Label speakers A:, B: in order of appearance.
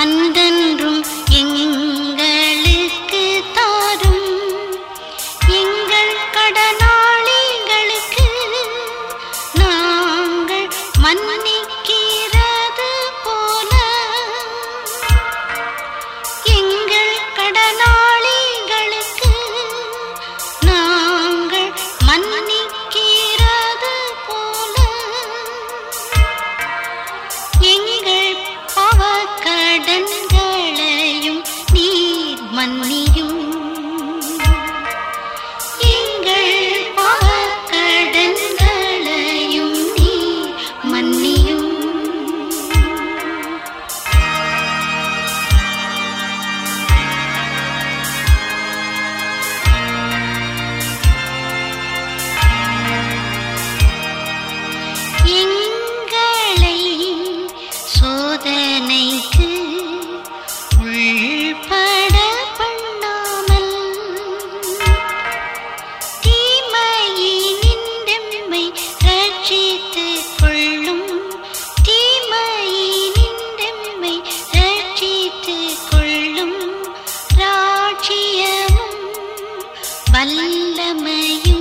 A: அந்த மண்டமயும்